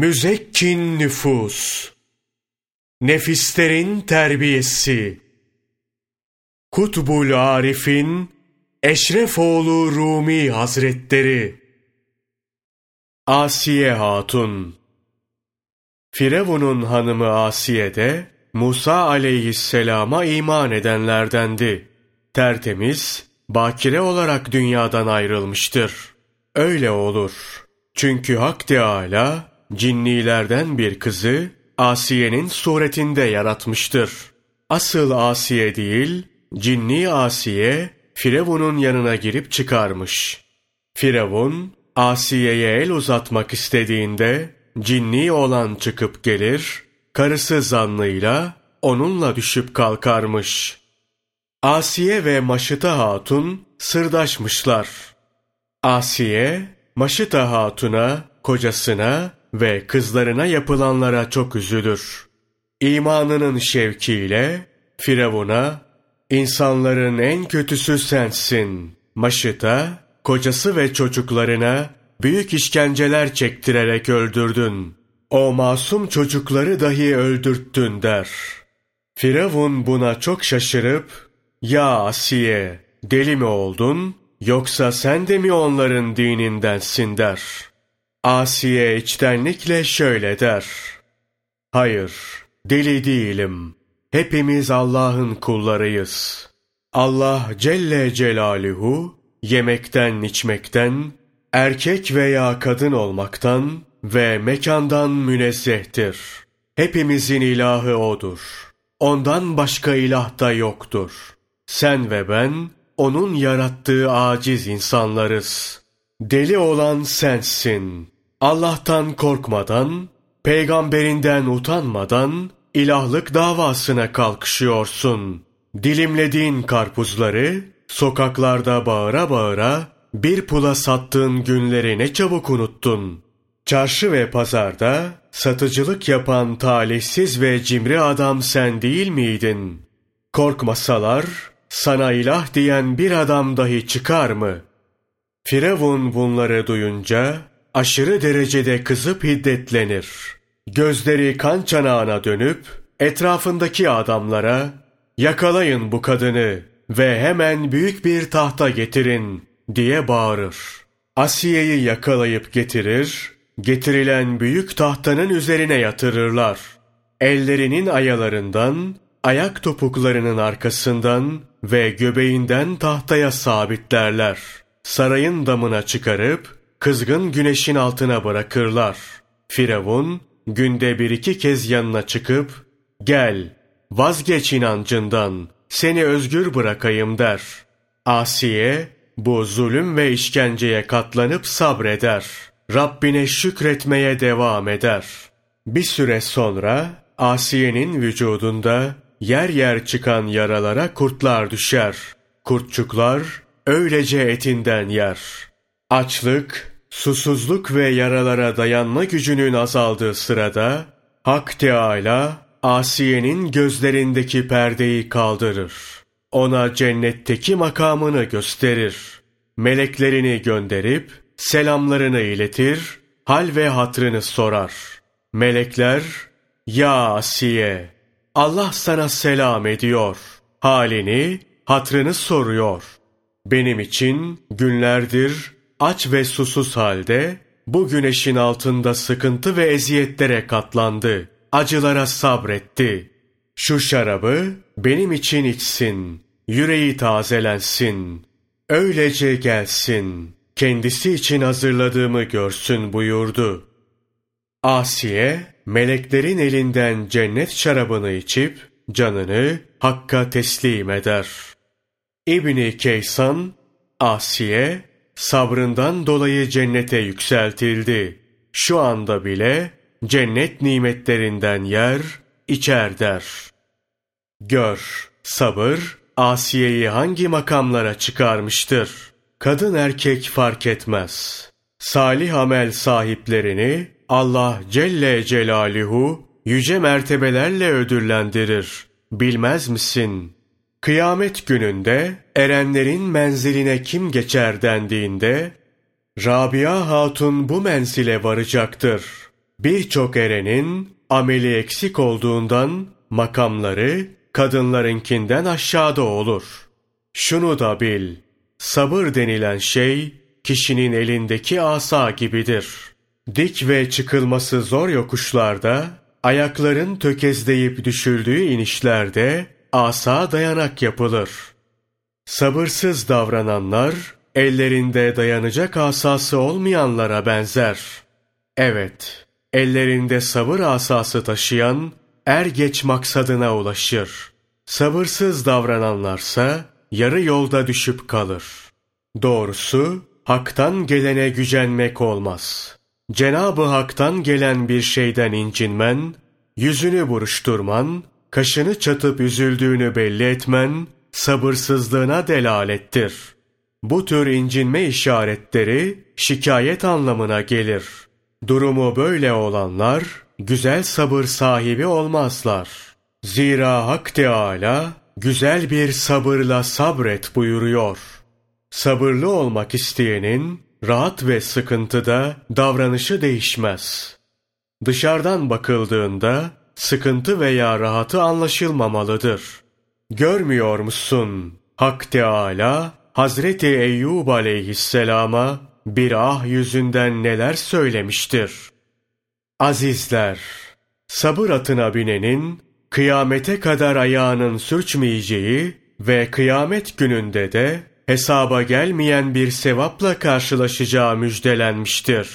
Müzekkin nüfus, nefislerin terbiyesi, Kutbul Arif'in Eşrefoğlu Rumi Hazretleri, Asiye Hatun, Firavun'un hanımı Asiye de Musa aleyhisselama iman edenlerdendi. Tertemiz, bakire olarak dünyadan ayrılmıştır. Öyle olur. Çünkü Hak Teâlâ, cinnilerden bir kızı Asiye'nin suretinde yaratmıştır. Asıl Asiye değil, cinni Asiye, Firavun'un yanına girip çıkarmış. Firavun, Asiye'ye el uzatmak istediğinde, cinni olan çıkıp gelir, karısı zannıyla onunla düşüp kalkarmış. Asiye ve Maşıta Hatun sırdaşmışlar. Asiye, Maşıta Hatun'a, kocasına ve kızlarına yapılanlara çok üzülür. İmanının şevkiyle Firavun'a, insanların en kötüsü sensin. Maşıta, kocası ve çocuklarına büyük işkenceler çektirerek öldürdün. O masum çocukları dahi öldürttün der. Firavun buna çok şaşırıp, ya Asiye, deli mi oldun, yoksa sen de mi onların dinindensin der. Asiye içtenlikle şöyle der. Hayır, deli değilim. Hepimiz Allah'ın kullarıyız. Allah Celle Celaluhu, yemekten içmekten, erkek veya kadın olmaktan ve mekandan münezzehtir. Hepimizin ilahı O'dur. Ondan başka ilah da yoktur. Sen ve ben, O'nun yarattığı aciz insanlarız. Deli olan sensin. Allah'tan korkmadan, peygamberinden utanmadan, ilahlık davasına kalkışıyorsun. Dilimlediğin karpuzları, sokaklarda bağıra bağıra, bir pula sattığın günleri ne çabuk unuttun. Çarşı ve pazarda satıcılık yapan talihsiz ve cimri adam sen değil miydin? Korkmasalar sana ilah diyen bir adam dahi çıkar mı? Firavun bunları duyunca aşırı derecede kızıp hiddetlenir. Gözleri kan çanağına dönüp etrafındaki adamlara yakalayın bu kadını ve hemen büyük bir tahta getirin diye bağırır. Asiye'yi yakalayıp getirir, getirilen büyük tahtanın üzerine yatırırlar. Ellerinin ayalarından, ayak topuklarının arkasından ve göbeğinden tahtaya sabitlerler. Sarayın damına çıkarıp kızgın güneşin altına bırakırlar. Firavun günde bir iki kez yanına çıkıp gel vazgeç inancından seni özgür bırakayım der. Asiye bu zulüm ve işkenceye katlanıp sabreder. Rabbine şükretmeye devam eder. Bir süre sonra Asiye'nin vücudunda yer yer çıkan yaralara kurtlar düşer. Kurtçuklar öylece etinden yer. Açlık, susuzluk ve yaralara dayanma gücünün azaldığı sırada Hak Teâlâ Asiye'nin gözlerindeki perdeyi kaldırır. Ona cennetteki makamını gösterir. Meleklerini gönderip selamlarını iletir, hal ve hatrını sorar. Melekler, Ya Asiye, Allah sana selam ediyor. Halini, hatrını soruyor. Benim için günlerdir aç ve susuz halde bu güneşin altında sıkıntı ve eziyetlere katlandı. Acılara sabretti. Şu şarabı benim için içsin. Yüreği tazelensin. Öylece gelsin. Kendisi için hazırladığımı görsün buyurdu. Asiye, meleklerin elinden cennet şarabını içip, canını Hakk'a teslim eder. İbni Keysan, Asiye, sabrından dolayı cennete yükseltildi. Şu anda bile cennet nimetlerinden yer, içer der. Gör, sabır, Asiye'yi hangi makamlara çıkarmıştır? Kadın erkek fark etmez. Salih amel sahiplerini Allah Celle Celaluhu yüce mertebelerle ödüllendirir. Bilmez misin? Kıyamet gününde erenlerin menziline kim geçer dendiğinde, Rabia Hatun bu menzile varacaktır. Birçok erenin ameli eksik olduğundan makamları kadınlarınkinden aşağıda olur. Şunu da bil, sabır denilen şey kişinin elindeki asa gibidir. Dik ve çıkılması zor yokuşlarda, ayakların tökezleyip düşüldüğü inişlerde asa dayanak yapılır. Sabırsız davrananlar, ellerinde dayanacak asası olmayanlara benzer. Evet, ellerinde sabır asası taşıyan, er geç maksadına ulaşır. Sabırsız davrananlarsa, yarı yolda düşüp kalır. Doğrusu, haktan gelene gücenmek olmaz. Cenabı Hak'tan gelen bir şeyden incinmen, yüzünü buruşturman, kaşını çatıp üzüldüğünü belli etmen, sabırsızlığına delalettir. Bu tür incinme işaretleri şikayet anlamına gelir. Durumu böyle olanlar, güzel sabır sahibi olmazlar. Zira Hak Teâlâ, güzel bir sabırla sabret buyuruyor. Sabırlı olmak isteyenin, rahat ve sıkıntıda davranışı değişmez. Dışarıdan bakıldığında, sıkıntı veya rahatı anlaşılmamalıdır. Görmüyor musun? Hak Teâlâ, Hazreti Eyyub aleyhisselama bir ah yüzünden neler söylemiştir. Azizler, sabır atına binenin kıyamete kadar ayağının sürçmeyeceği ve kıyamet gününde de hesaba gelmeyen bir sevapla karşılaşacağı müjdelenmiştir.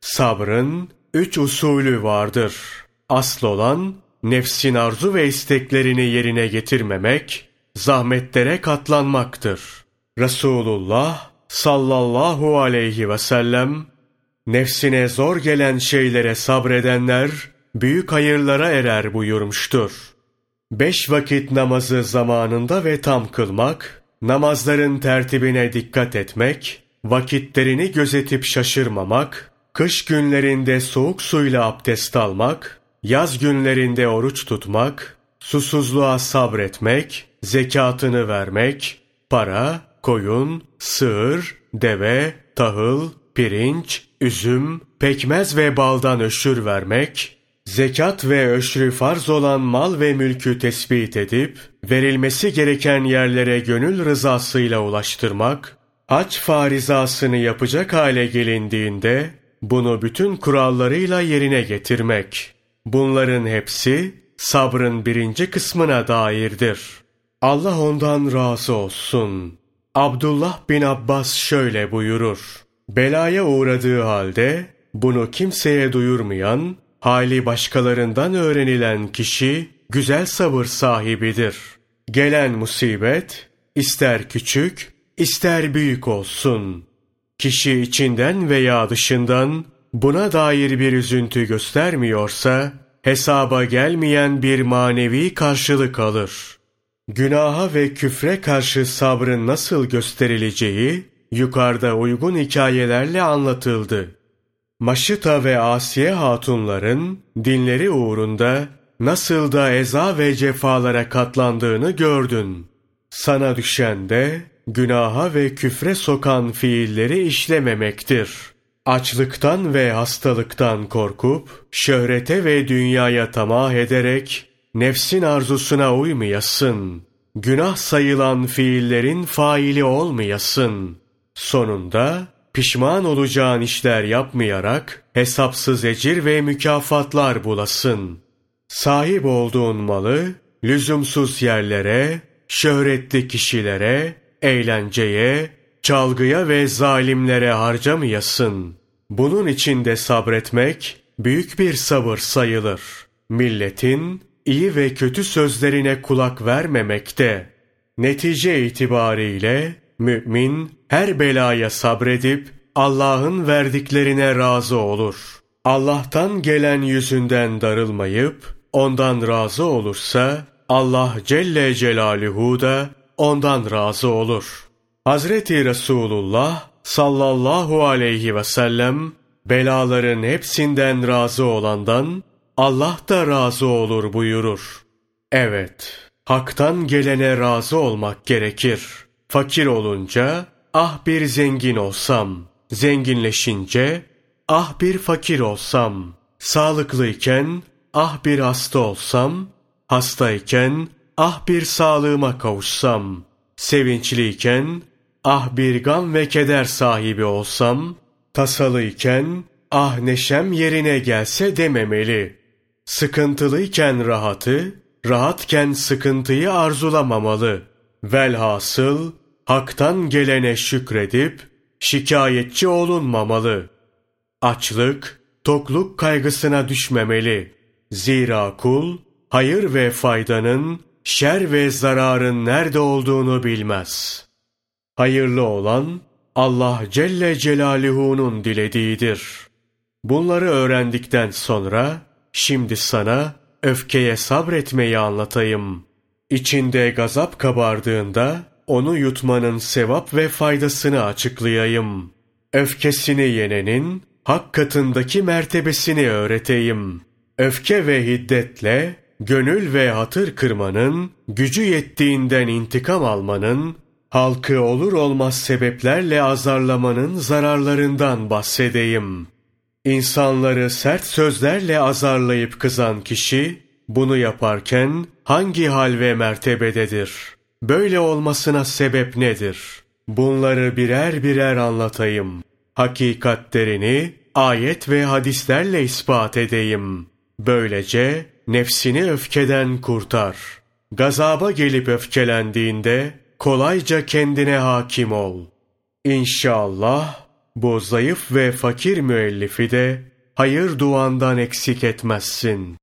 Sabrın üç usulü vardır. Asıl olan nefsin arzu ve isteklerini yerine getirmemek, zahmetlere katlanmaktır. Resulullah sallallahu aleyhi ve sellem, nefsine zor gelen şeylere sabredenler, büyük hayırlara erer buyurmuştur. Beş vakit namazı zamanında ve tam kılmak, namazların tertibine dikkat etmek, vakitlerini gözetip şaşırmamak, kış günlerinde soğuk suyla abdest almak, yaz günlerinde oruç tutmak, susuzluğa sabretmek, zekatını vermek, para, koyun, sığır, deve, tahıl, pirinç, üzüm, pekmez ve baldan öşür vermek, zekat ve öşrü farz olan mal ve mülkü tespit edip, verilmesi gereken yerlere gönül rızasıyla ulaştırmak, hac farizasını yapacak hale gelindiğinde, bunu bütün kurallarıyla yerine getirmek. Bunların hepsi, sabrın birinci kısmına dairdir. Allah ondan razı olsun. Abdullah bin Abbas şöyle buyurur. Belaya uğradığı halde, bunu kimseye duyurmayan, hali başkalarından öğrenilen kişi güzel sabır sahibidir. Gelen musibet ister küçük ister büyük olsun. Kişi içinden veya dışından buna dair bir üzüntü göstermiyorsa hesaba gelmeyen bir manevi karşılık alır. Günaha ve küfre karşı sabrın nasıl gösterileceği yukarıda uygun hikayelerle anlatıldı. Maşıta ve Asiye hatunların dinleri uğrunda nasıl da eza ve cefalara katlandığını gördün. Sana düşen de günaha ve küfre sokan fiilleri işlememektir. Açlıktan ve hastalıktan korkup, şöhrete ve dünyaya tamah ederek, nefsin arzusuna uymayasın. Günah sayılan fiillerin faili olmayasın. Sonunda pişman olacağın işler yapmayarak hesapsız ecir ve mükafatlar bulasın. Sahip olduğun malı lüzumsuz yerlere, şöhretli kişilere, eğlenceye, çalgıya ve zalimlere harcamayasın. Bunun içinde sabretmek büyük bir sabır sayılır. Milletin iyi ve kötü sözlerine kulak vermemekte. Netice itibariyle mümin her belaya sabredip Allah'ın verdiklerine razı olur. Allah'tan gelen yüzünden darılmayıp ondan razı olursa Allah Celle Celaluhu da ondan razı olur. Hazreti Resulullah sallallahu aleyhi ve sellem belaların hepsinden razı olandan Allah da razı olur buyurur. Evet, haktan gelene razı olmak gerekir. Fakir olunca ah bir zengin olsam, zenginleşince ah bir fakir olsam, sağlıklıyken ah bir hasta olsam, hastayken ah bir sağlığıma kavuşsam, sevinçliyken ah bir gam ve keder sahibi olsam, tasalıyken ah neşem yerine gelse dememeli. Sıkıntılıyken rahatı, rahatken sıkıntıyı arzulamamalı. Velhasıl haktan gelene şükredip şikayetçi olunmamalı. Açlık, tokluk kaygısına düşmemeli. Zira kul hayır ve faydanın, şer ve zararın nerede olduğunu bilmez. Hayırlı olan Allah Celle Celaluhu'nun dilediğidir. Bunları öğrendikten sonra şimdi sana öfkeye sabretmeyi anlatayım. İçinde gazap kabardığında onu yutmanın sevap ve faydasını açıklayayım. Öfkesini yenenin hak katındaki mertebesini öğreteyim. Öfke ve hiddetle gönül ve hatır kırmanın, gücü yettiğinden intikam almanın, halkı olur olmaz sebeplerle azarlamanın zararlarından bahsedeyim. İnsanları sert sözlerle azarlayıp kızan kişi, bunu yaparken hangi hal ve mertebededir? Böyle olmasına sebep nedir? Bunları birer birer anlatayım. Hakikatlerini ayet ve hadislerle ispat edeyim. Böylece nefsini öfkeden kurtar. Gazaba gelip öfkelendiğinde kolayca kendine hakim ol. İnşallah bu zayıf ve fakir müellifi de hayır duandan eksik etmezsin.''